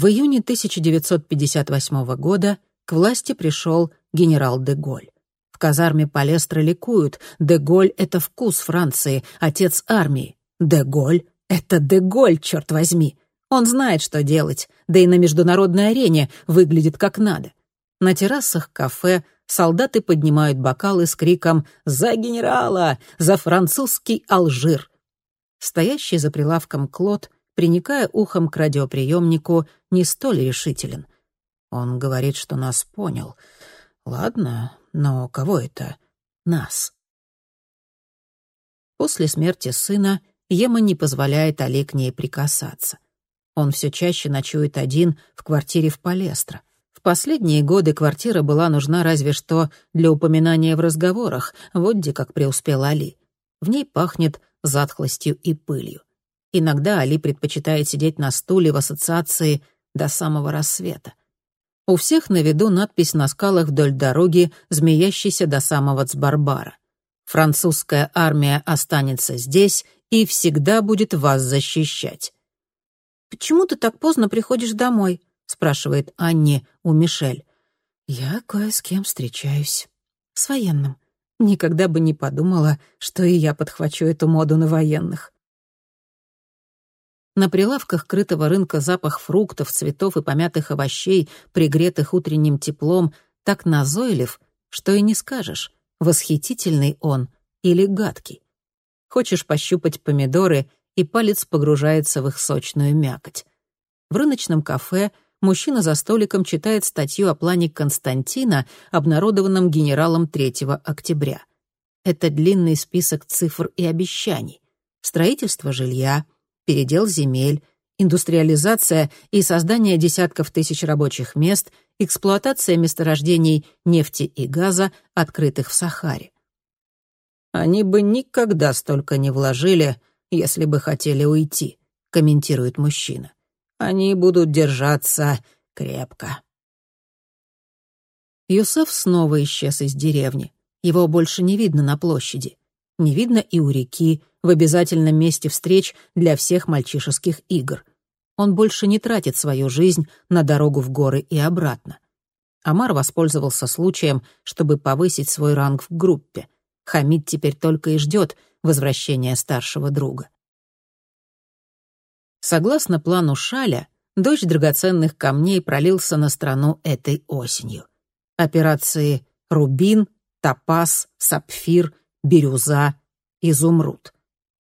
В июне 1958 года к власти пришел генерал де Голь. В казарме Палестра ликуют. Де Голь — это вкус Франции, отец армии. Де Голь — это Де Голь, черт возьми. Он знает, что делать, да и на международной арене выглядит как надо. На террасах кафе солдаты поднимают бокалы с криком «За генерала! За французский Алжир!». Стоящий за прилавком Клод, приникая ухом к радиоприемнику, не столь решителен. Он говорит, что нас понял. Ладно, но кого это? Нас. После смерти сына Ема не позволяет Али к ней прикасаться. Он все чаще ночует один в квартире в Палестро. В последние годы квартира была нужна разве что для упоминания в разговорах, вот где как преуспел Али. В ней пахнет затхлостью и пылью. Иногда Али предпочитает сидеть на стуле в ассоциации до самого рассвета. У всех на виду надпись на скалах вдоль дороги, змеящейся до самого Цбарбара. «Французская армия останется здесь и всегда будет вас защищать». «Почему ты так поздно приходишь домой?» — спрашивает Анни у Мишель. «Я кое с кем встречаюсь. С военным. Никогда бы не подумала, что и я подхвачу эту моду на военных». На прилавках крытого рынка запах фруктов, цветов и помятых овощей, пригретых утренним теплом, так назойлив, что и не скажешь, восхитительный он или гадкий. Хочешь пощупать помидоры, и палец погружается в их сочную мякоть. В рыночном кафе — мужчина за столиком читает статью о плане Константина, обнародованном генералом 3 октября. Это длинный список цифр и обещаний. Строительство жилья, передел земель, индустриализация и создание десятков тысяч рабочих мест, эксплуатация месторождений нефти и газа, открытых в Сахаре. «Они бы никогда столько не вложили, если бы хотели уйти», — комментирует мужчина. Они будут держаться крепко. Юсеф снова исчез из деревни. Его больше не видно на площади. Не видно и у реки, в обязательном месте встреч для всех мальчишеских игр. Он больше не тратит свою жизнь на дорогу в горы и обратно. Амар воспользовался случаем, чтобы повысить свой ранг в группе. Хамид теперь только и ждет возвращения старшего друга. Согласно плану Шаля, дождь драгоценных камней пролился на страну этой осенью. Операции «Рубин», «Топаз», «Сапфир», «Бирюза», «Изумруд».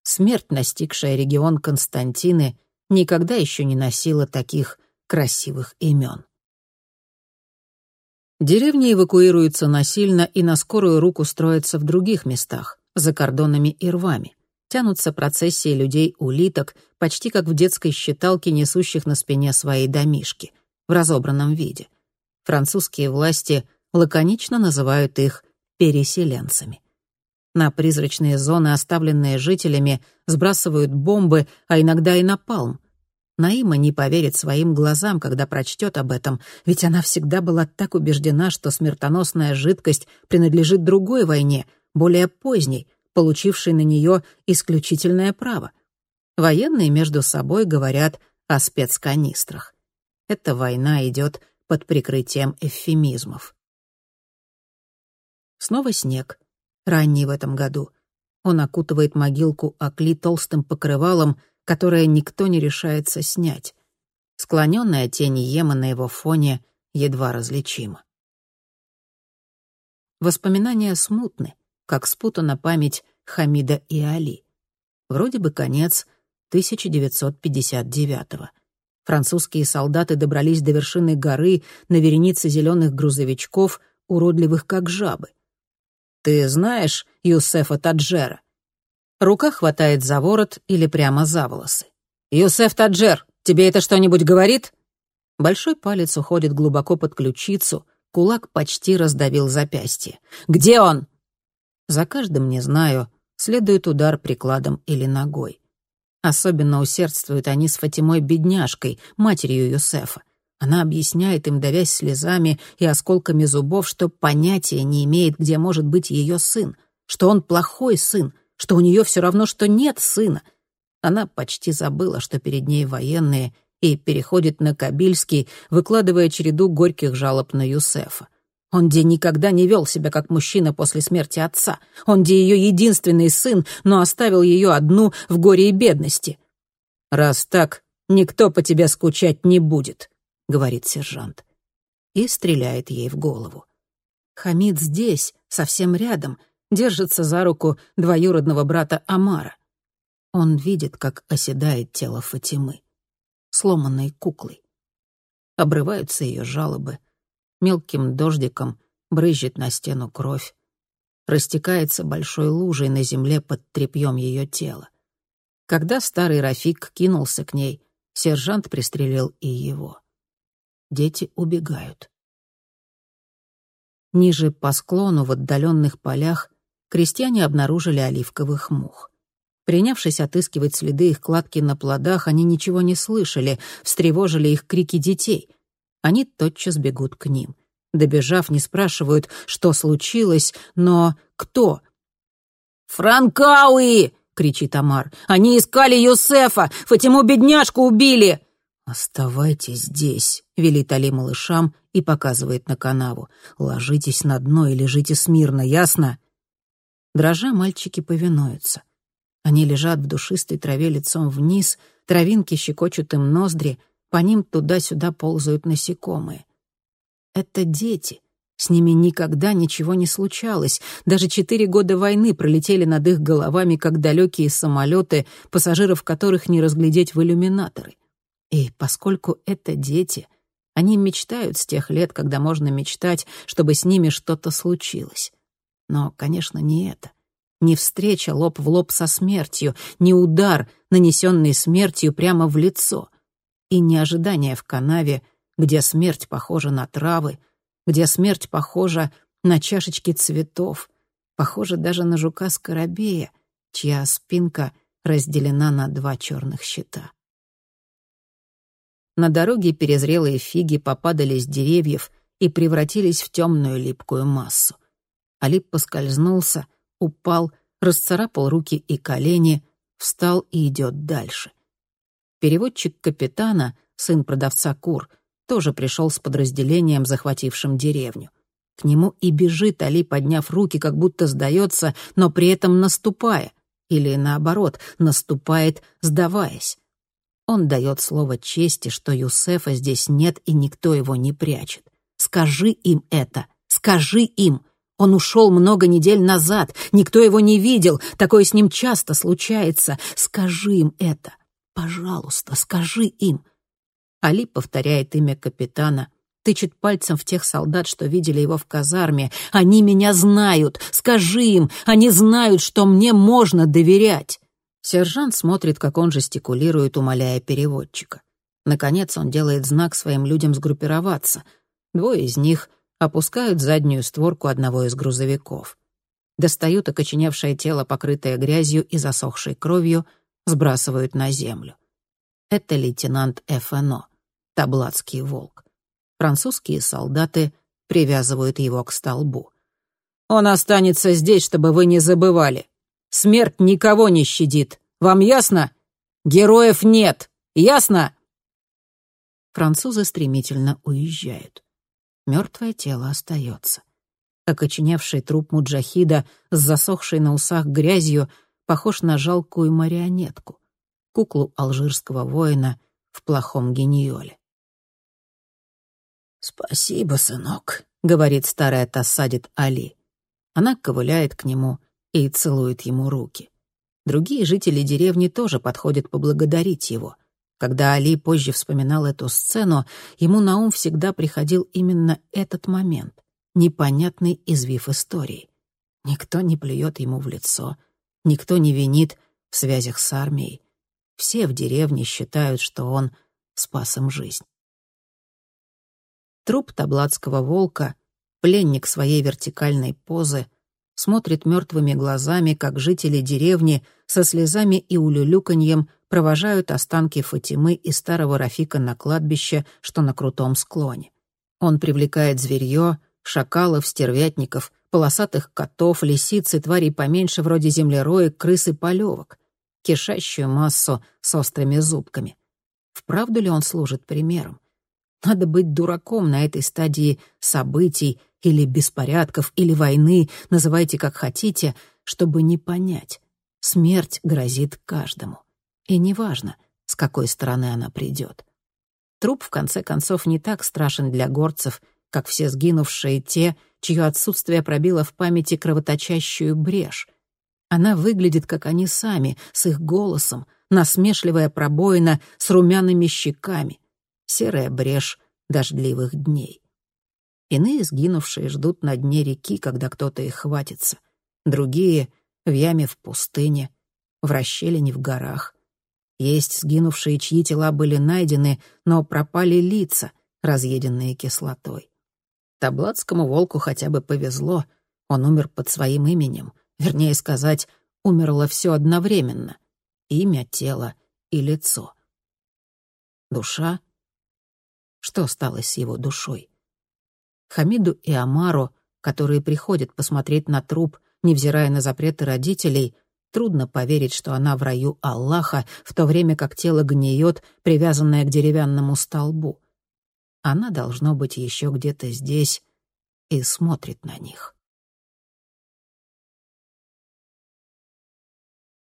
Смерть, настигшая регион Константины, никогда еще не носила таких красивых имен. Деревни эвакуируются насильно и на скорую руку строятся в других местах, за кордонами и рвами тянутся процессии людей-улиток, почти как в детской считалке, несущих на спине свои домишки, в разобранном виде. Французские власти лаконично называют их переселенцами. На призрачные зоны, оставленные жителями, сбрасывают бомбы, а иногда и напалм. Наима не поверит своим глазам, когда прочтет об этом, ведь она всегда была так убеждена, что смертоносная жидкость принадлежит другой войне, более поздней, получивший на нее исключительное право. Военные между собой говорят о спецканистрах. Эта война идет под прикрытием эвфемизмов. Снова снег. Ранний в этом году. Он окутывает могилку Акли толстым покрывалом, которое никто не решается снять. Склоненная тень Ема на его фоне едва различима. Воспоминания смутны как спутана память Хамида и Али. Вроде бы конец 1959-го. Французские солдаты добрались до вершины горы на веренице зеленых грузовичков, уродливых как жабы. «Ты знаешь Юсефа Таджера?» Рука хватает за ворот или прямо за волосы. «Юсеф Таджер, тебе это что-нибудь говорит?» Большой палец уходит глубоко под ключицу, кулак почти раздавил запястье. «Где он?» За каждым, не знаю, следует удар прикладом или ногой. Особенно усердствуют они с Фатимой-бедняжкой, матерью Юсефа. Она объясняет им, давясь слезами и осколками зубов, что понятия не имеет, где может быть ее сын, что он плохой сын, что у нее все равно, что нет сына. Она почти забыла, что перед ней военные, и переходит на Кабильский, выкладывая череду горьких жалоб на Юсефа. Он где никогда не вел себя как мужчина после смерти отца. Он где ее единственный сын, но оставил ее одну в горе и бедности. «Раз так, никто по тебе скучать не будет», — говорит сержант. И стреляет ей в голову. Хамид здесь, совсем рядом, держится за руку двоюродного брата Амара. Он видит, как оседает тело Фатимы, сломанной куклой. Обрываются ее жалобы — Мелким дождиком брызжет на стену кровь. Растекается большой лужей на земле под тряпьем ее тела. Когда старый Рафик кинулся к ней, сержант пристрелил и его. Дети убегают. Ниже по склону в отдаленных полях крестьяне обнаружили оливковых мух. Принявшись отыскивать следы их кладки на плодах, они ничего не слышали, встревожили их крики детей — они тотчас бегут к ним. Добежав, не спрашивают, что случилось, но кто? «Франкауи!» — кричит Амар. «Они искали Юсефа! Фатиму бедняжку убили!» «Оставайтесь здесь», — велит Али малышам и показывает на канаву. «Ложитесь на дно и лежите смирно, ясно?» Дрожа мальчики повинуются. Они лежат в душистой траве лицом вниз, травинки щекочут им ноздри — по ним туда-сюда ползают насекомые. Это дети. С ними никогда ничего не случалось. Даже четыре года войны пролетели над их головами, как далекие самолеты, пассажиров которых не разглядеть в иллюминаторы. И поскольку это дети, они мечтают с тех лет, когда можно мечтать, чтобы с ними что-то случилось. Но, конечно, не это. Не встреча лоб в лоб со смертью, не удар, нанесенный смертью прямо в лицо и неожидание в канаве, где смерть похожа на травы, где смерть похожа на чашечки цветов, похожа даже на жука-скоробея, чья спинка разделена на два черных щита. На дороге перезрелые фиги попадали с деревьев и превратились в темную липкую массу. Алип поскользнулся, упал, расцарапал руки и колени, встал и идет дальше — Переводчик капитана, сын продавца кур, тоже пришел с подразделением, захватившим деревню. К нему и бежит Али, подняв руки, как будто сдается, но при этом наступая. Или наоборот, наступает, сдаваясь. Он дает слово чести, что Юсефа здесь нет и никто его не прячет. Скажи им это, скажи им. Он ушел много недель назад, никто его не видел, такое с ним часто случается. Скажи им это. Пожалуйста, скажи им». Али повторяет имя капитана, тычет пальцем в тех солдат, что видели его в казарме. «Они меня знают! Скажи им! Они знают, что мне можно доверять!» Сержант смотрит, как он жестикулирует, умоляя переводчика. Наконец он делает знак своим людям сгруппироваться. Двое из них опускают заднюю створку одного из грузовиков. Достают окоченевшее тело, покрытое грязью и засохшей кровью — сбрасывают на землю. Это лейтенант ФНО, таблатский волк. Французские солдаты привязывают его к столбу. «Он останется здесь, чтобы вы не забывали. Смерть никого не щадит. Вам ясно? Героев нет. Ясно?» Французы стремительно уезжают. Мертвое тело остается. Окоченевший труп муджахида с засохшей на усах грязью похож на жалкую марионетку, куклу алжирского воина в плохом гениоле. «Спасибо, сынок», — говорит старая Тассадит Али. Она ковыляет к нему и целует ему руки. Другие жители деревни тоже подходят поблагодарить его. Когда Али позже вспоминал эту сцену, ему на ум всегда приходил именно этот момент, непонятный извив истории. Никто не плюет ему в лицо — Никто не винит в связях с армией. Все в деревне считают, что он спас им жизнь. Труп таблатского волка, пленник своей вертикальной позы, смотрит мертвыми глазами, как жители деревни со слезами и улюлюканьем провожают останки Фатимы и старого Рафика на кладбище, что на крутом склоне. Он привлекает зверье, шакалов, стервятников, полосатых котов, лисиц и тварей поменьше вроде землероек, крыс и полевок, кишащую массу с острыми зубками. Вправду ли он служит примером? Надо быть дураком на этой стадии событий или беспорядков, или войны, называйте как хотите, чтобы не понять. Смерть грозит каждому. И неважно, с какой стороны она придет. Труп, в конце концов, не так страшен для горцев, как все сгинувшие те, чье отсутствие пробило в памяти кровоточащую брешь. Она выглядит, как они сами, с их голосом, насмешливая пробоина с румяными щеками, серая брешь дождливых дней. Иные сгинувшие ждут на дне реки, когда кто-то их хватится. Другие — в яме в пустыне, в расщелине в горах. Есть сгинувшие, чьи тела были найдены, но пропали лица, разъеденные кислотой. Таблатскому волку хотя бы повезло. Он умер под своим именем. Вернее сказать, умерло все одновременно. Имя, тело и лицо. Душа? Что стало с его душой? Хамиду и Амару, которые приходят посмотреть на труп, невзирая на запреты родителей, трудно поверить, что она в раю Аллаха, в то время как тело гниет, привязанное к деревянному столбу. Она должно быть еще где-то здесь и смотрит на них.